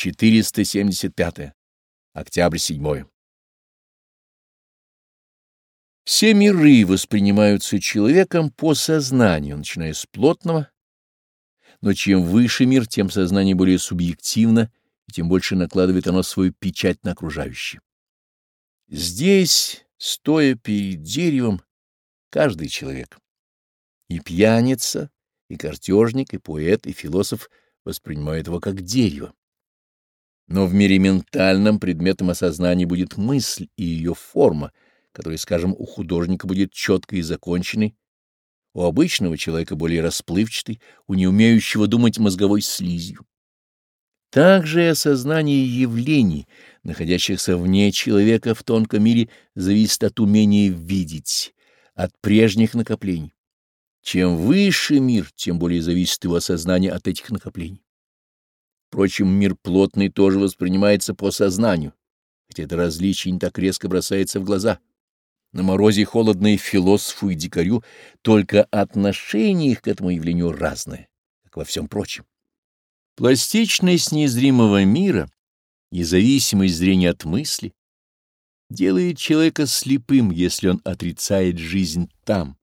475. Октябрь 7. Все миры воспринимаются человеком по сознанию, начиная с плотного, но чем выше мир, тем сознание более субъективно, и тем больше накладывает оно свою печать на окружающее. Здесь, стоя перед деревом, каждый человек, и пьяница, и картежник, и поэт, и философ воспринимают его как дерево. Но в мире ментальном предметом осознания будет мысль и ее форма, которая, скажем, у художника будет четкой и законченной, у обычного человека более расплывчатой, у неумеющего думать мозговой слизью. Также и осознание явлений, находящихся вне человека в тонком мире, зависит от умения видеть, от прежних накоплений. Чем выше мир, тем более зависит его осознание от этих накоплений. Впрочем, мир плотный тоже воспринимается по сознанию, хотя это различие не так резко бросается в глаза. На морозе холодно и философу, и дикарю, только отношение их к этому явлению разное, как во всем прочем. Пластичность незримого мира независимость зрения от мысли делает человека слепым, если он отрицает жизнь там.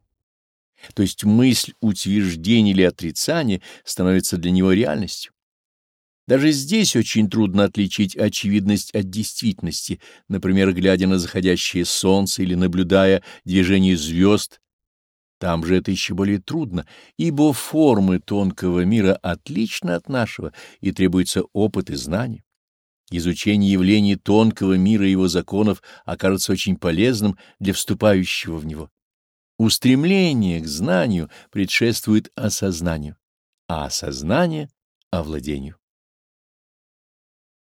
То есть мысль, утверждение или отрицание становится для него реальностью. Даже здесь очень трудно отличить очевидность от действительности, например, глядя на заходящее солнце или наблюдая движение звезд. Там же это еще более трудно, ибо формы тонкого мира отличны от нашего, и требуется опыт и знание. Изучение явлений тонкого мира и его законов окажется очень полезным для вступающего в него. Устремление к знанию предшествует осознанию, а осознание — овладению.